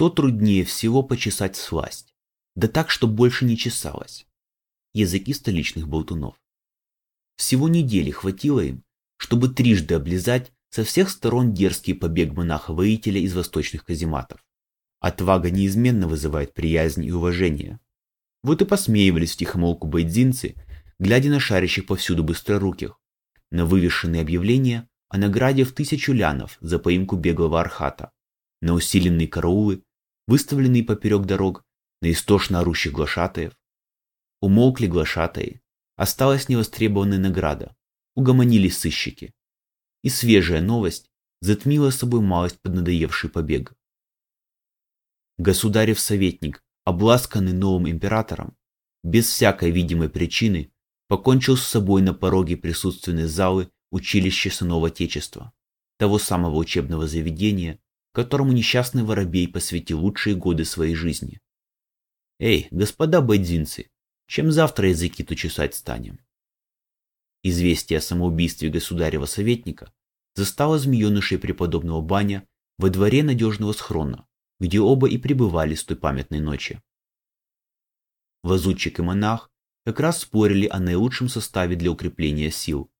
что труднее всего почесать сласть, да так, что больше не чесалось. Языки столичных болтунов. Всего недели хватило им, чтобы трижды облизать со всех сторон дерзкий побег монаха-воителя из восточных казематов. Отвага неизменно вызывает приязнь и уважение. Вот и посмеивались в тихомолку байдзинцы, глядя на шарящих повсюду быстроруких, на вывешенные объявления о награде в тысячу лянов за поимку беглого архата, на усиленные караулы, выставленные поперек дорог, на истошно орущих глашатаев. Умолкли глашатаи, осталась невостребованная награда, угомонились сыщики. И свежая новость затмила собой малость поднадоевший побег. Государев советник, обласканный новым императором, без всякой видимой причины, покончил с собой на пороге присутственной залы училища сынов Отечества, того самого учебного заведения, которому несчастный воробей посвятил лучшие годы своей жизни. Эй, господа байдзинцы, чем завтра языки-то чесать станем? Известие о самоубийстве государева советника застало змеенышей преподобного Баня во дворе надежного схрона, где оба и пребывали с той памятной ночи. Лазутчик и монах как раз спорили о наилучшем составе для укрепления сил.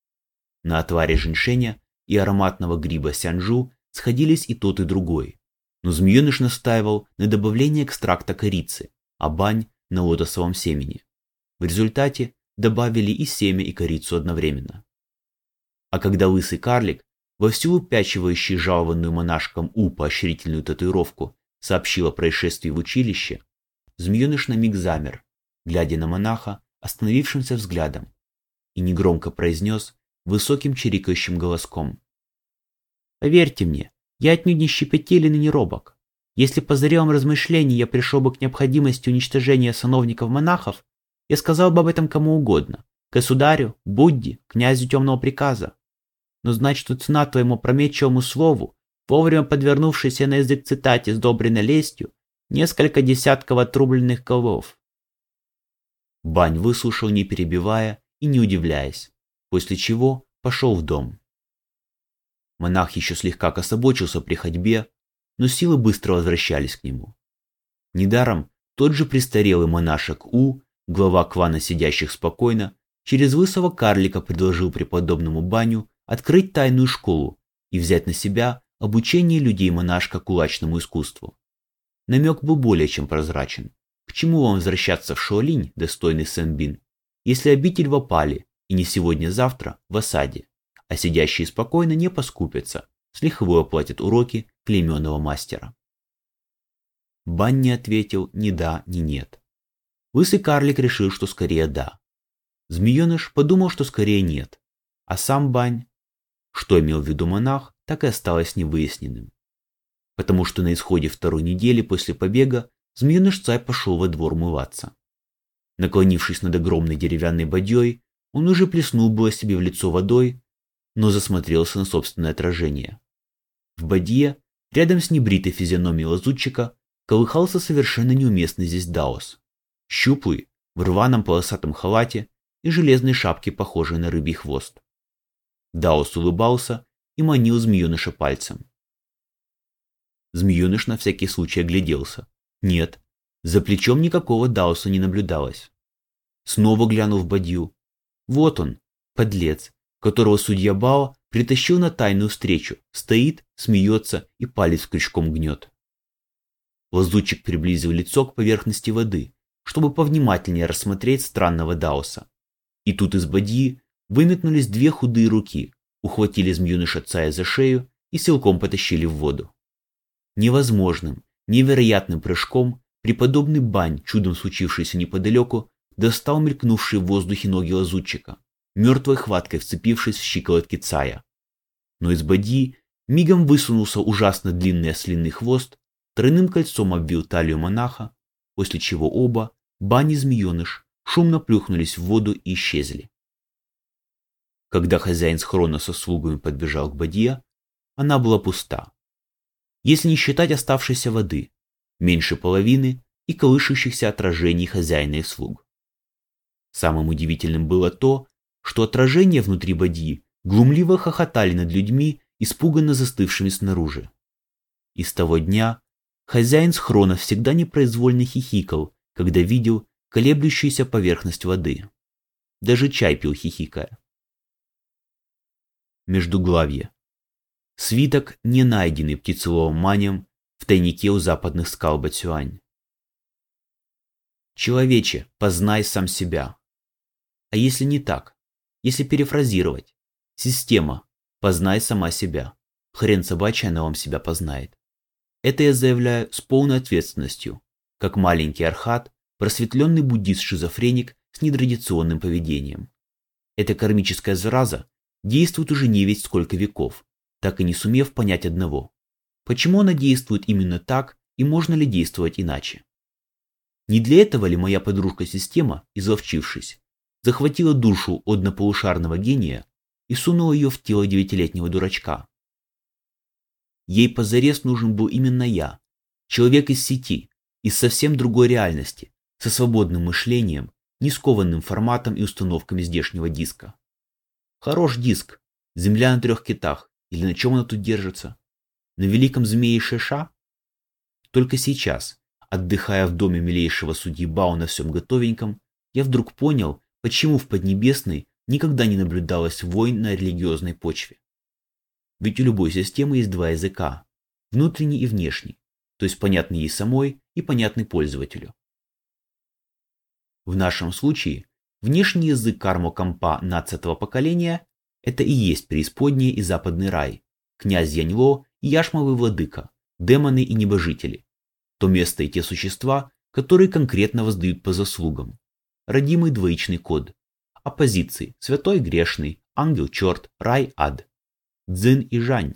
На отваре женьшеня и ароматного гриба сянжу сходились и тот, и другой. Но змееныш настаивал на добавлении экстракта корицы, а бань на лотосовом семени. В результате добавили и семя, и корицу одновременно. А когда лысый карлик, вовсю упячивающий жалованную монашкам У поощрительную татуировку, сообщил о происшествии в училище, змееныш на миг замер, глядя на монаха остановившимся взглядом, и негромко произнес высоким чирикающим голоском. Поверьте мне, я отнюдь не щепетилен и не робок. Если по зрелым размышлениям я пришел бы к необходимости уничтожения сановников-монахов, я сказал бы об этом кому угодно. Государю, Будде, князю темного приказа. Но знать, что цена твоему прометчивому слову, вовремя подвернувшейся на язык цитате, сдобренной лестью, несколько десятков отрубленных голов. Бань выслушал, не перебивая и не удивляясь, после чего пошел в дом. Монах еще слегка кособочился при ходьбе, но силы быстро возвращались к нему. Недаром тот же престарелый монашек У, глава квана сидящих спокойно, через лысого карлика предложил преподобному Баню открыть тайную школу и взять на себя обучение людей монашка кулачному искусству. Намек был более чем прозрачен. К чему вам возвращаться в Шаолинь, достойный Сэнбин, если обитель в опале и не сегодня-завтра в осаде? А сидящие спокойно не поскупятся, с лихвой оплатят уроки клейменного мастера. Бань не ответил ни да, ни нет. Лысый карлик решил, что скорее да. Змееныш подумал, что скорее нет. А сам Бань, что имел в виду монах, так и осталось невыясненным. Потому что на исходе второй недели после побега змееныш Цай пошел во двор мываться. Наклонившись над огромной деревянной бадьей, он уже плеснул было себе в лицо водой, но засмотрелся на собственное отражение. В бадье, рядом с небритой физиономией лазутчика, колыхался совершенно неуместный здесь Даос. Щуплый, в рваном полосатом халате и железной шапке, похожей на рыбий хвост. Даос улыбался и манил змееныша пальцем. Змееныш на всякий случай огляделся. Нет, за плечом никакого Дауса не наблюдалось. Снова глянул в бадью. Вот он, подлец, которого судья Бао притащил на тайную встречу, стоит, смеется и палец крючком гнет. Лазутчик приблизил лицо к поверхности воды, чтобы повнимательнее рассмотреть странного Даоса. И тут из бадьи выметнулись две худые руки, ухватили змеюныша Цая за шею и силком потащили в воду. Невозможным, невероятным прыжком преподобный Бань, чудом случившийся неподалеку, достал мелькнувшие в воздухе ноги лазутчика, мертвой хваткой вцепившись в щиколотки Цая. Но из боди мигом высунулся ужасно длинный ослиный хвост, тройным кольцом обвил талию монаха, после чего оба, бани змееныш, шумно плюхнулись в воду и исчезли. Когда хозяин схрона со слугами подбежал к бадье, она была пуста. Если не считать оставшейся воды, меньше половины и колышущихся отражений хозяина и слуг. Самым удивительным было то, что отражения внутри бадьи глумливо хохотали над людьми, испуганно застывшими снаружи. И с того дня Хозяин схрона всегда непроизвольно хихикал, когда видел колеблющуюся поверхность воды. Даже чай пил хихикая. Междуглавье. Свиток, не найденный птицеловым манем в тайнике у западных скал Бацюань. Человече, познай сам себя. А если не так? Если перефразировать? Система, познай сама себя. Хрен собачий она вам себя познает. Это я заявляю с полной ответственностью, как маленький архат, просветленный буддист-шизофреник с нетрадиционным поведением. Эта кармическая зараза действует уже не ведь сколько веков, так и не сумев понять одного. Почему она действует именно так и можно ли действовать иначе? Не для этого ли моя подружка-система, изловчившись, захватила душу однополушарного гения и сунула ее в тело девятилетнего дурачка? Ей позарез нужен был именно я, человек из сети, из совсем другой реальности, со свободным мышлением, не скованным форматом и установками здешнего диска. Хорош диск, земля на трех китах, или на чем она тут держится? На великом змее Шеша? Только сейчас, отдыхая в доме милейшего судьи Бау на всем готовеньком, я вдруг понял, почему в Поднебесной никогда не наблюдалось войн на религиозной почве. Ведь у любой системы есть два языка – внутренний и внешний, то есть понятный ей самой и понятный пользователю. В нашем случае внешний язык кармо-компа нацатого поколения – это и есть преисподнее и западный рай, князь Яньло и яшмовый владыка, демоны и небожители, то место и те существа, которые конкретно воздают по заслугам, родимый двоичный код, оппозиции святой грешный, ангел-черт, рай-ад. Цзин и Жань.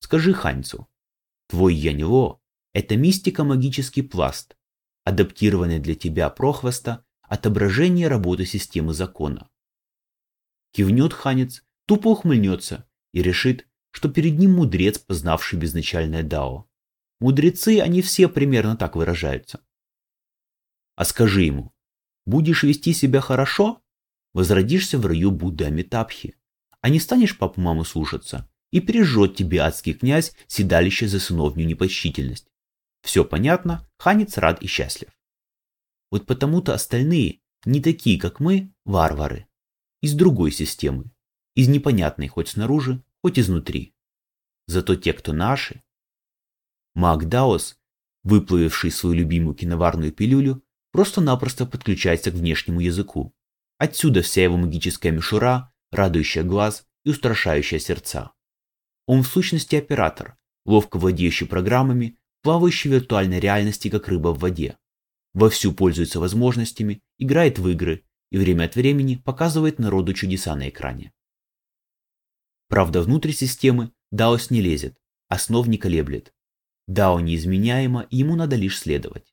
Скажи Ханьцу, твой Яньло – это мистика-магический пласт, адаптированный для тебя прохвоста отображение работы системы закона. Кивнет Ханец, тупо ухмыльнется и решит, что перед ним мудрец, познавший безначальное дао. Мудрецы, они все примерно так выражаются. А скажи ему, будешь вести себя хорошо, возродишься в раю Будды Амитабхи а не станешь папу-маму слушаться, и пережжет тебе адский князь седалище за сыновнюю непочтительность. Все понятно, ханец рад и счастлив. Вот потому-то остальные, не такие, как мы, варвары. Из другой системы, из непонятной хоть снаружи, хоть изнутри. Зато те, кто наши. Маг Даос, выплавивший свою любимую киноварную пилюлю, просто-напросто подключается к внешнему языку. Отсюда вся его магическая мишура, радующая глаз и устрашающая сердца. Он в сущности оператор, ловко владеющий программами, плавающий в виртуальной реальности, как рыба в воде. Вовсю пользуется возможностями, играет в игры и время от времени показывает народу чудеса на экране. Правда, внутрь системы Даос не лезет, основ не колеблет. Дао неизменяемо, ему надо лишь следовать.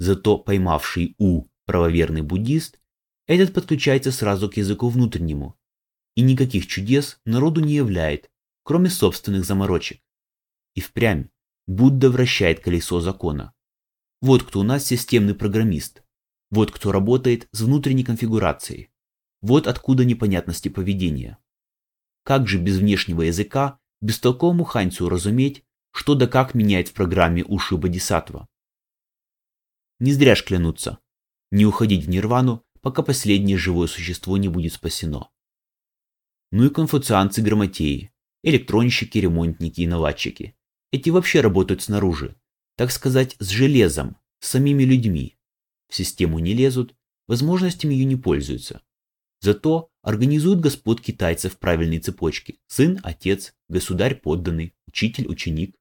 Зато поймавший У правоверный буддист этот подключается сразу к языку внутреннему. И никаких чудес народу не являет, кроме собственных заморочек. И впрямь Будда вращает колесо закона. Вот кто у нас системный программист. Вот кто работает с внутренней конфигурацией. Вот откуда непонятности поведения. Как же без внешнего языка бестолковому ханьцу разуметь, что да как меняет в программе уши Бодисатва? Не зря ж клянутся. Не уходить в нирвану пока последнее живое существо не будет спасено. Ну и конфуцианцы-грамотеи, электронщики, ремонтники и наладчики. Эти вообще работают снаружи, так сказать, с железом, с самими людьми. В систему не лезут, возможностями ее не пользуются. Зато организуют господ китайцев в правильной цепочке. Сын, отец, государь подданный, учитель, ученик.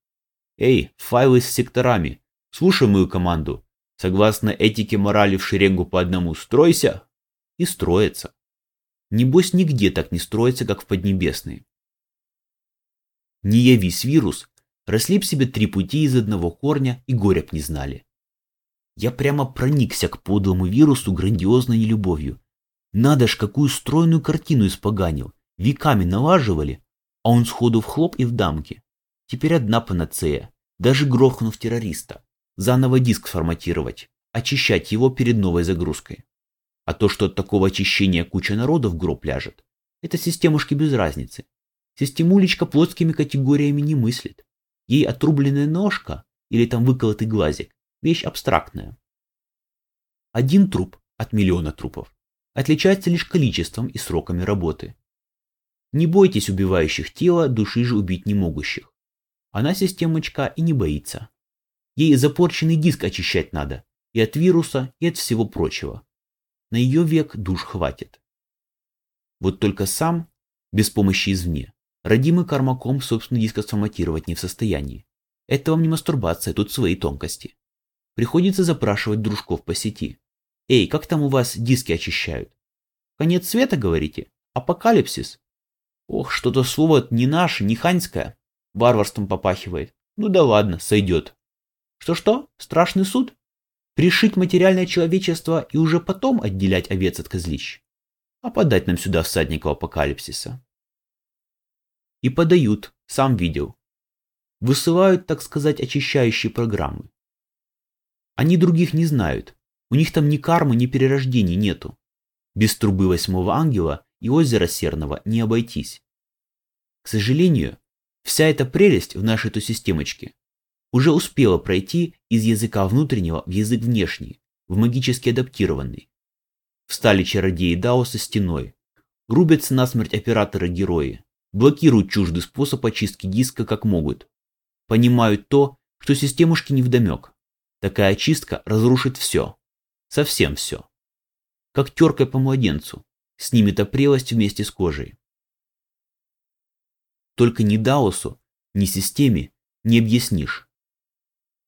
Эй, файлы с секторами, слушай мою команду, Согласно этике морали в шеренгу по одному стройся и строится. Небось нигде так не строится, как в Поднебесной. Не явись вирус, росли б себе три пути из одного корня и горя б не знали. Я прямо проникся к подлому вирусу грандиозной нелюбовью. Надо ж, какую стройную картину испоганил. Веками налаживали, а он сходу в хлоп и в дамки. Теперь одна панацея, даже грохнув террориста заново диск форматировать, очищать его перед новой загрузкой. А то, что от такого очищения куча народа в гроб ляжет, это системушки без разницы. Системулечка плотскими категориями не мыслит. Ей отрубленная ножка или там выколотый глазик. Вещь абстрактная. Один труп от миллиона трупов отличается лишь количеством и сроками работы. Не бойтесь убивающих тело, души же убить не могущих. Она системочка и не боится. Ей запорченный диск очищать надо. И от вируса, и от всего прочего. На ее век душ хватит. Вот только сам, без помощи извне, родимый кармаком собственный диск сформатировать не в состоянии. Это вам не мастурбация, тут свои тонкости. Приходится запрашивать дружков по сети. Эй, как там у вас диски очищают? Конец света, говорите? Апокалипсис? Ох, что-то слово не наше, не ханьское. Варварством попахивает. Ну да ладно, сойдет. Что-что? Страшный суд? Пришить материальное человечество и уже потом отделять овец от козлищ? А подать нам сюда всадников апокалипсиса. И подают, сам видел. Высылают, так сказать, очищающие программы. Они других не знают. У них там ни кармы, ни перерождений нету. Без трубы восьмого ангела и озера Серного не обойтись. К сожалению, вся эта прелесть в нашей той системочке уже успела пройти из языка внутреннего в язык внешний, в магически адаптированный. Встали чародеи Дао со стеной, рубятся насмерть операторы-герои, блокируют чуждый способ очистки диска как могут. Понимают то, что системушки невдомек. Такая очистка разрушит все. Совсем все. Как теркой по младенцу, снимет опрелость вместе с кожей. Только ни Даосу, ни системе не объяснишь,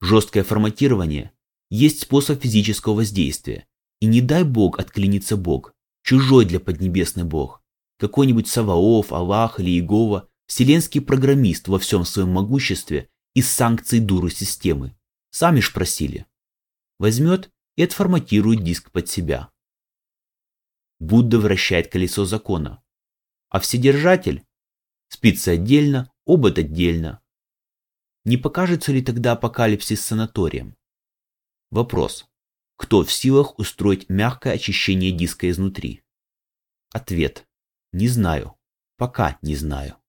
Жесткое форматирование есть способ физического воздействия. И не дай бог отклинится бог, чужой для поднебесный бог, какой-нибудь Саваоф, Аллах или Иегова, вселенский программист во всем своем могуществе из санкций дуры системы. Сами ж просили. Возьмет и отформатирует диск под себя. Будда вращает колесо закона. А вседержатель спится отдельно, обод отдельно, не покажется ли тогда апокалипсис санаторием? Вопрос. Кто в силах устроить мягкое очищение диска изнутри? Ответ. Не знаю. Пока не знаю.